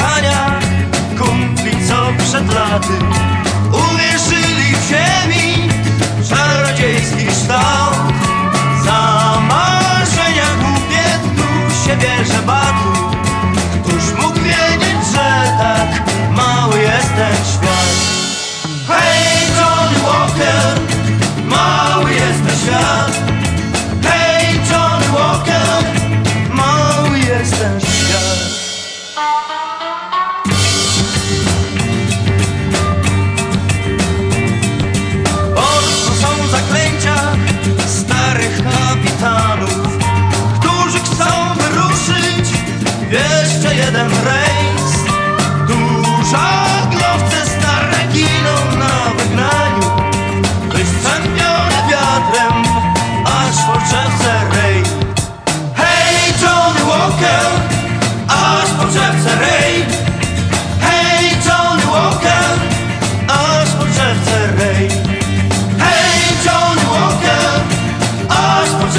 spotkania. Kumpli, co przed laty. Uwierzyli w ziemi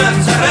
Santa